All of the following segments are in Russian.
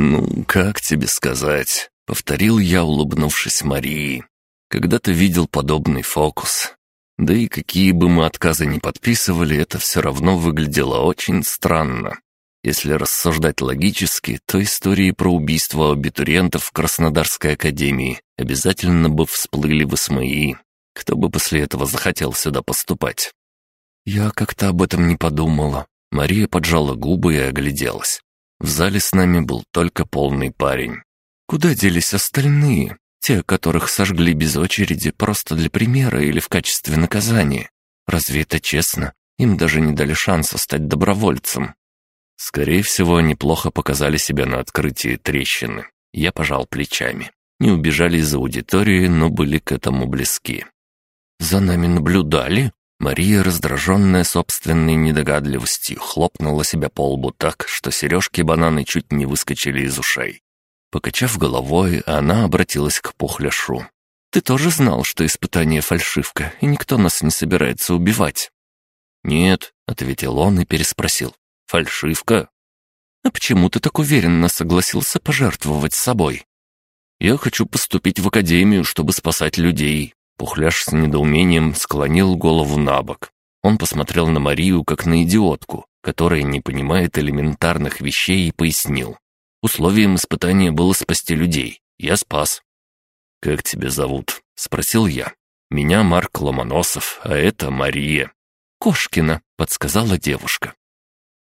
«Ну, как тебе сказать?» — повторил я, улыбнувшись Марии. «Когда-то видел подобный фокус. Да и какие бы мы отказы ни подписывали, это все равно выглядело очень странно. Если рассуждать логически, то истории про убийство абитуриентов в Краснодарской академии обязательно бы всплыли в СМИ. Кто бы после этого захотел сюда поступать? Я как-то об этом не подумала. Мария поджала губы и огляделась. В зале с нами был только полный парень. Куда делись остальные? Те, которых сожгли без очереди просто для примера или в качестве наказания. Разве это честно? Им даже не дали шанса стать добровольцем. Скорее всего, они плохо показали себя на открытии трещины. Я пожал плечами. Не убежали из аудитории, но были к этому близки. «За нами наблюдали?» Мария, раздраженная собственной недогадливостью, хлопнула себя по лбу так, что сережки-бананы чуть не выскочили из ушей. Покачав головой, она обратилась к Пухляшу. «Ты тоже знал, что испытание фальшивка, и никто нас не собирается убивать?» «Нет», — ответил он и переспросил. «Фальшивка?» «А почему ты так уверенно согласился пожертвовать собой?» «Я хочу поступить в академию, чтобы спасать людей». Пухляш с недоумением склонил голову на бок. Он посмотрел на Марию, как на идиотку, которая не понимает элементарных вещей, и пояснил. Условием испытания было спасти людей. Я спас. «Как тебя зовут?» — спросил я. «Меня Марк Ломоносов, а это Мария». «Кошкина», — подсказала девушка.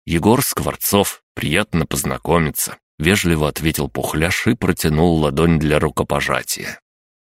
«Егор Скворцов, приятно познакомиться», — вежливо ответил Пухляш и протянул ладонь для рукопожатия.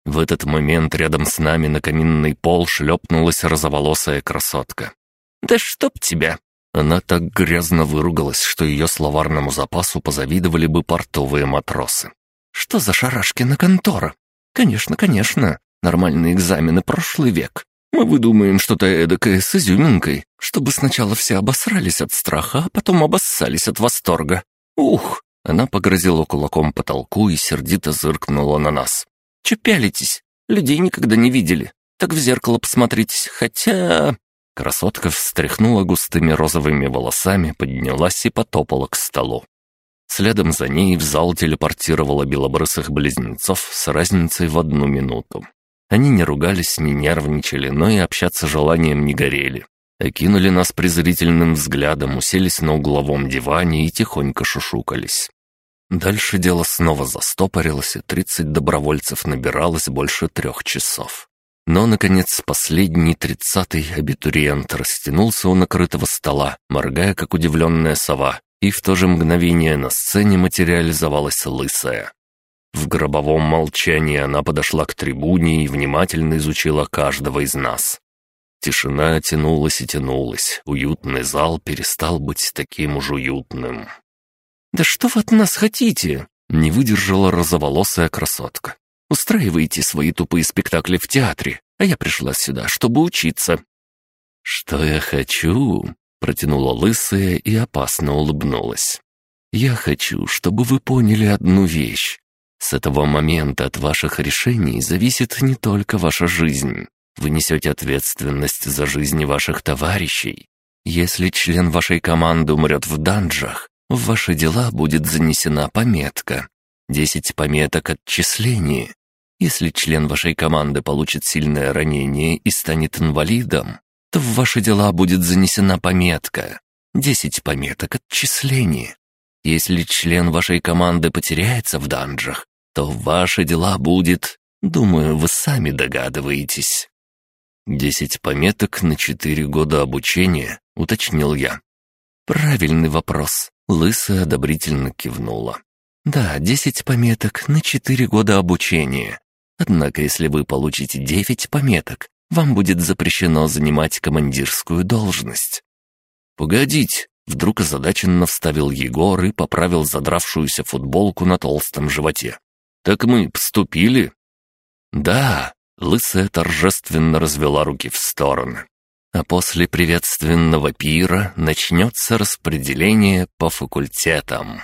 В этот момент рядом с нами на каминный пол шлепнулась розоволосая красотка. «Да чтоб тебя!» Она так грязно выругалась, что ее словарному запасу позавидовали бы портовые матросы. «Что за шарашкина контора?» «Конечно, конечно. Нормальные экзамены прошлый век. Мы выдумаем что-то эдакое с изюминкой, чтобы сначала все обосрались от страха, а потом обоссались от восторга. Ух!» Она погрозила кулаком потолку и сердито зыркнула на нас. «Че пялитесь? Людей никогда не видели. Так в зеркало посмотритесь, хотя...» Красотка встряхнула густыми розовыми волосами, поднялась и потопала к столу. Следом за ней в зал телепортировала белобрысых близнецов с разницей в одну минуту. Они не ругались, не нервничали, но и общаться желанием не горели. Окинули нас презрительным взглядом, уселись на угловом диване и тихонько шушукались. Дальше дело снова застопорилось, и тридцать добровольцев набиралось больше трех часов. Но, наконец, последний тридцатый абитуриент растянулся у накрытого стола, моргая, как удивленная сова, и в то же мгновение на сцене материализовалась лысая. В гробовом молчании она подошла к трибуне и внимательно изучила каждого из нас. Тишина тянулась и тянулась, уютный зал перестал быть таким уж уютным. «Да что вы от нас хотите?» — не выдержала розоволосая красотка. Устраиваете свои тупые спектакли в театре, а я пришла сюда, чтобы учиться». «Что я хочу?» — протянула лысая и опасно улыбнулась. «Я хочу, чтобы вы поняли одну вещь. С этого момента от ваших решений зависит не только ваша жизнь. Вы несете ответственность за жизни ваших товарищей. Если член вашей команды умрет в данжах, в ваши дела будет занесена пометка. Десять пометок отчисления. Если член вашей команды получит сильное ранение и станет инвалидом, то в ваши дела будет занесена пометка. Десять пометок отчисления. Если член вашей команды потеряется в данжах, то в ваши дела будет... Думаю, вы сами догадываетесь. «Десять пометок на четыре года обучения», — уточнил я. «Правильный вопрос», — Лысая одобрительно кивнула. «Да, десять пометок на четыре года обучения. Однако, если вы получите девять пометок, вам будет запрещено занимать командирскую должность». «Погодите!» — вдруг озадаченно вставил Егор и поправил задравшуюся футболку на толстом животе. «Так мы поступили?» «Да!» — лысая торжественно развела руки в стороны. «А после приветственного пира начнется распределение по факультетам».